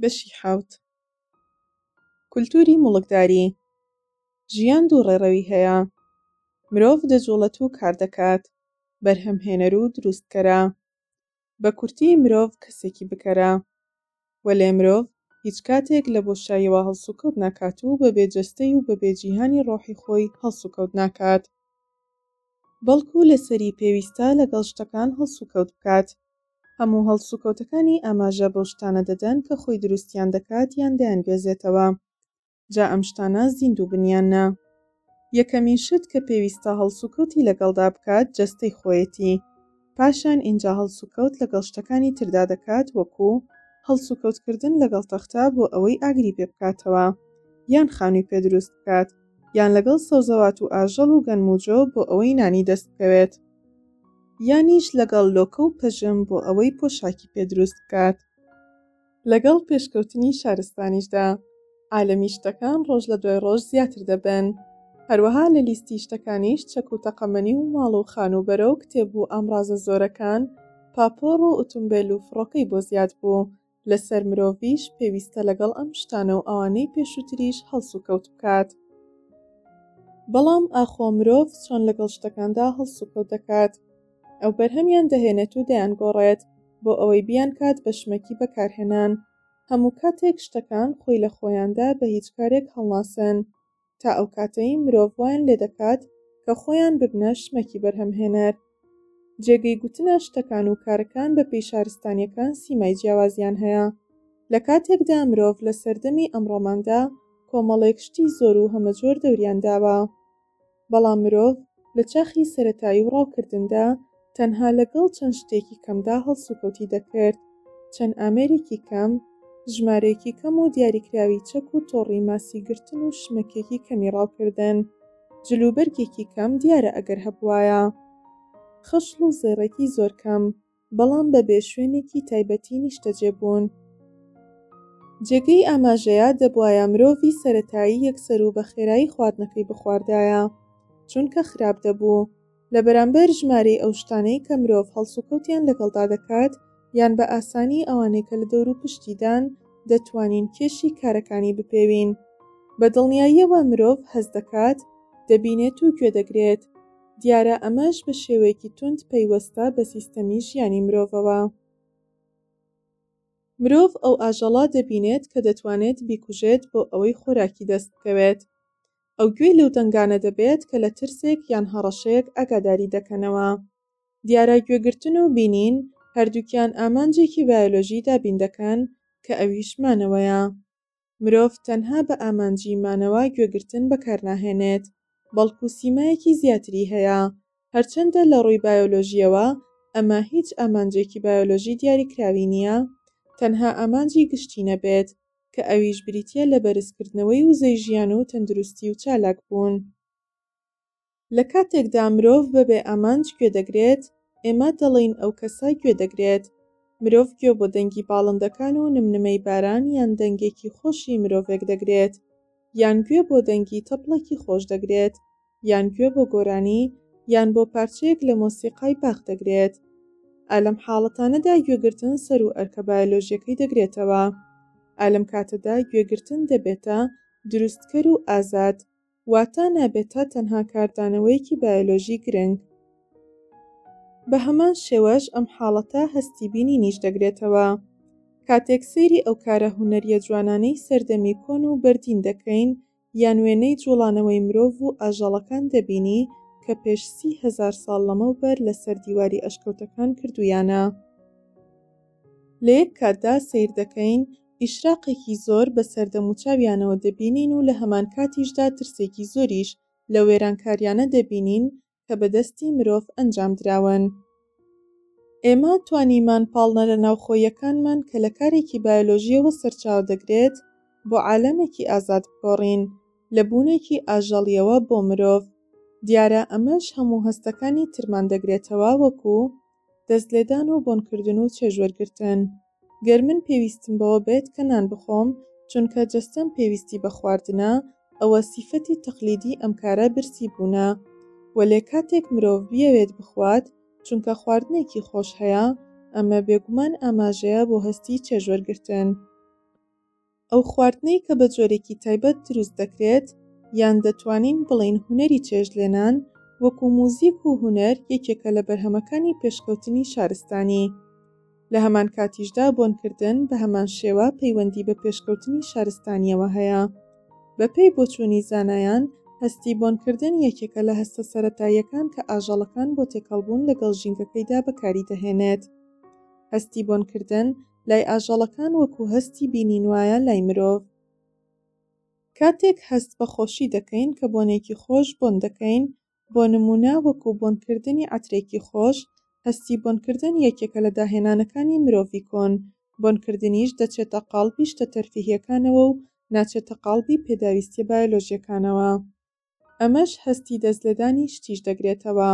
بەشی حەوت کولتوری موڵکداری ژیان دوو ڕێڕەوی هەیە مرۆڤ دەجوڵێت و کاردەکات بەرهەمهێنەر و دروستکەرە بە کورتی مرۆڤ کەسێکی بکەرە. وەلێ مرۆڤ هیچ کاتێک لە بۆشاییەوە هەڵسوکەوت ناکات و بە بێ جەستەی و بە بێ جیهانی ڕۆحی خۆی هەڵسوکەوت ناکات. بەڵکو لە سەری پێویستە لەگەڵ شتەکان هەڵسوکەوت بکات. هەموو هەڵسوکەوتەکانی ئاماژە بەو شتانە دەدەن کە خۆی دروستیان دەکات یان دەیانگوێزێتەوە. جا ئەم شتانە زیندوو بن یان نا. یەکەمین شت کە پێویستە هەڵسوکەوتی لەگەڵدا بکات جەستەی خۆیەتی، پاشان ئینجا هەڵسوکەوت لەگەڵ شتەکانی تردا دەکات وەکو، هەڵسوکەوتکردن لەگەڵ تەختە بۆ ئەوەی ئاگری پێ بکاتەوە یان خانووی پێ دروست بکات، یان لەگەڵ سەوزەوات و ئاژەڵ و گەنم و جۆ بۆ ئەوەی نانی دەست بکەوێت، یانیش لەگەڵ لۆکە و پەژم بۆ ئەوەی پۆشاکی پێ دروست بکات. لەگەڵ پێشکەوتنی شارستانیشدا عالەمی شتەکان ڕۆژ لە دوای ڕۆژ زیاتر دەبن هەروەها لە لیستی شتەکانیش چەک و تەقەمەنی و ماڵ و خان و بەرە و کتێب و ئامڕازە زۆرەکان پاپۆڕ و ئوتومبێل و فڕۆکەی بۆ زیاد بوو لەسەر مرۆڤیش پێویستە لەگەڵ ئەم شتانە و ئەوانەی پێشووتریش هەڵسوکەوت بکات بەڵام ئاخۆ مرۆڤ چۆن لەگەڵ شتەکاندا هەڵسوکەوت دەکات؟ ئەو بەرهەمیان دەهێنێت و دەیانگۆڕێت بۆ ئەوەی بیان کات بە شمەکی بەکارهێنان هەموو کاتێک شتەکان خۆی لە خۆیاندا بە هیچ کارێک هەڵناسن تا ئەو کاتەی مرۆڤ وایان لێ دەکات کە خۆیان ببنە شمەکی بەرهەمهێنەر جێگەی گوتنە شتەکان و کارەکان بە پێی شارستانیەکان سیمای جیاوازیان هەیە لە کاتێکدا مرۆڤ لە سەردەمی ئەمڕۆماندا کۆمەڵێک شتی زۆر و هەمەجۆر دەوریان داوە. بەڵام مرۆڤ لە چاخی سەرەتایی و ڕاوکردندا تەنها لەگەڵ چەند شتێکی کەمدا هەڵسوکەوتی دەکرد، چەند ئامێرێکی کەم، ژمارەیەکی کەم و دیاریکراوی چەک و تۆڕی ماسی گرتن و شمەکێکی کەمی ڕاوکردن، جلوبەرگێکی کەم دیارە ئەگەر هەبوایە. خشڵ و زێڕێکی زۆر کەم. بەڵام بەبێ شوێنێکی تایبەتی نیشتەجێبوون. جێگەی ئاماژەیە دەبوایە مرۆڤی سەرەتایی یەکسەرو بە خێرایی خواردنەکەی بخواردایە، چونکە خراپ دەبوو، لە بەرامبەر ژمارەی ئەو شتانەی کە مرۆڤ هەڵسوکەوتیان لەگەڵدا دەکات، یان بە ئاسانی ئەوانەی کە لە دەوروپشتیدان، دەتوانین کێشی کارەکانی بپێوین. بە دڵنیاییەوە مرۆڤ هەست دەکات، دەبینێت و گوێ دەگرێت. دیارە ئەمەش بە شێوەیەکی توند پەیوەستە بە سیستەمی ژیانی مرۆڤەوە. مرۆڤ ئەو ئاژەڵە دەبینێت کە دەتوانێت بیکوژێت بۆ ئەوەی خۆراکی دەست بکەوێت. ئەو گوێی لەو دەنگانە دەبێت کە لە ترسێک یان هەڕەشەیەک ئاگاداری دەکەنەوە. دیارە گوێگرتن و بینین هەردووکیان ئامانجێکی بایۆلۆژی دابین دەکەن کە ئەویش مانەوەیە. مرۆڤ تەنها بە ئامانجی مانەوە گوێگرتن بەکارناهێنێت، بەڵکو سیمایەکی زیاتری هەیە، هەرچەندە لە ڕووی بایۆلۆژییەوە ئەمە هیچ ئامانجێکی بایۆلۆژی دیاریکراوی نییە تەنها ئامانجی گشتی نەبێت، کە ئەویش بریتییە لە بەرزکردنەوەی وزەی ژیان و تەندروستی و چالاکبوون. لە کاتێکدا مرۆڤ بە بێ ئامانج گوێ دەگرێت، ئێمە دەڵێین ئەو کەسە گوێ دەگرێت. مرۆڤ گوێ بۆ دەنگی باڵندەکان و نمنمەی باران یان دەنگێکی خۆشی مرۆڤێک دەگرێت، یان گوێ بۆ دەنگی تەپڵێکی خۆش دەگرێت، یان گوێ بۆ گۆرانی یان بۆ پارچەیەک لە مۆسیقای باخ دەگرێت. ئا لەم حاڵەتانەدا گوێگرتن سەر و ئەرکە بایۆلۆژیەکەی دەگرێتەوە. ئا لەم کاتەدا گوێگرتن دەبێتە دروستکەر و ئازاد. واتا نابێتە تەنها کاردانەوەیەکی بایۆلۆژی گرنگ. بە هەمان شێوەش ئەم حاڵەتە هەستی بینینیش دەگرێتەوە. کاتێک سەیری ئەو کارە هونەرییە جوانانەی سەردەمی کۆن و بەردین دەکەین یان وێنەی جوڵانەوەی مرۆڤ و ئاژەڵەکان دەبینی کە پێش سی هەزار ساڵ لەمەوبەر لەسەر دیواری ئەشکەوتەکان کردوویانە، لە یەک کاتدا سەیر دەکەین ئیشراقێکی زۆر بەسەر دەموچاویانەوە دەبینین و لە هەمانکاتیشدا ترسێکی زۆریش لەو وێرانکاریانە دەبینین کە بە دەستی مرۆڤ ئەنجامدراون. ئێمە توانیمان پاڵنەرە ناوخۆییەکانمان کە لە کارێکی بایۆلۆژییەوە سەرچاوە دەگرێت بۆ عالەمێکی ئازاد بگۆڕین، لە بوونێکی ئاژەڵییەوە بۆ مرۆڤ. دیارە ئەمەش هەموو هەستەکانی ترمان دەگرێتەوە وەکو دەست لێدان و بۆنکردن و چێژ وەرگرتن. گەر من پێویستم بەوە بێت کە نان بخۆم، چونکە جەستەم پێویستی بە خواردنە، ئەوە سیفەتی تەقلیدی ئەم کارە برسی بوونە. وەلێ کاتێک مرۆڤ بیەوێت بخوات چونکە خواردنێکی خۆش هەیە، ئەمە بێگومان ئاماژەیە بۆ هەستی چێژ وەرگرتن. ئەو خواردنەی کە بە جۆرێکی تایبەت دروست دەکرێت، یان دەتوانین بڵێین هونەری چێشتلێنان، وەکو موزیک و هونەر یەکێکە لە بەرهەمەکانی پێشکەوتنی شارستانی. لە هەمان کاتیشدا بۆنکردن بە هەمان شێوە پەیوەندی بە پێشکەوتنی شارستانییەوە هەیە. بە پێی بۆچوونی زانایان، هەستی بۆنکردن یەکێکە لە هەستە سەرەتاییەکان کە ئاژەڵەکان بۆ تێکەڵبوون لەگەڵ ژینگەکەیدا بەکاری دەهێنێت. هەستی بۆنکردن لای ئاژەڵەکان وەکو هەستی بینین وایە لای مرۆڤ کاتێک هەست بە خۆشی دەکەین کە بۆنێکی خۆش بۆن دەکەین بۆ نمونە وەکو بۆن کردنی عەترێکی خۆش هەستی بۆن کردن یەکێکە لە داهێنانەکانی مرۆڤی کۆن بۆن کردنیش دەچێتە قاڵبی شتە تەرفیهیەکانەوە و ناچێتە قاڵبی پێداویستیە بایۆلۆژیەکانەوە. ئەمەش هەستی دەستلێدانی شتیش دەگرێتەوە.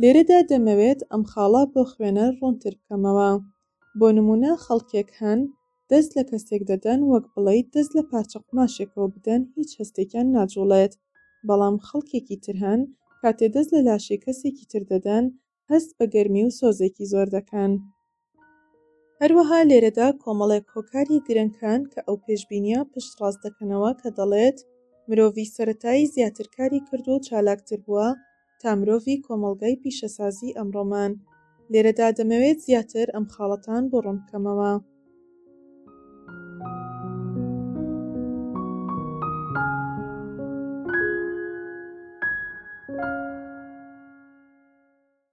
لێرەدا دەمەوێت ئەم خاڵە بۆ خوێنەر ڕوونتر بکەمەوە، بۆ نموونە خەڵکێک هەن دەست لە کەسێک دەدەن وەک بڵێیت دەست لە پارچە قوماشێکەوە بدەن هیچ هەستێکیان ناجوڵێت، بەڵام خەڵکێکی تر هەن کاتێ دەست لە لاشەی کەسێکی تر دەدەن هەست بە گەرمی و سۆزێکی زۆر دەکەن. هەروەها لێرەدا کۆمەڵێک هۆکاری گرنگ هەن کە ئەو پێشبینییە پشتڕاست دەکەنەوە کە دەڵێت مرۆڤی سەرەتایی زیاتر کاری کرد و چالاکتر بووە تا مرۆڤی کۆمەڵگای پیشەسازی ئەمڕۆمان. لێرەدا دەمەوێت زیاتر ئەم خاڵەتان بۆ ڕوون بکەمەوە.